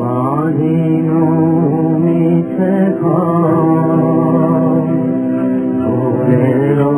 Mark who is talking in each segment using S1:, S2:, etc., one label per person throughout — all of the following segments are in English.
S1: Oh, yeah.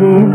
S1: দিব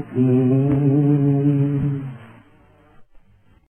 S1: ki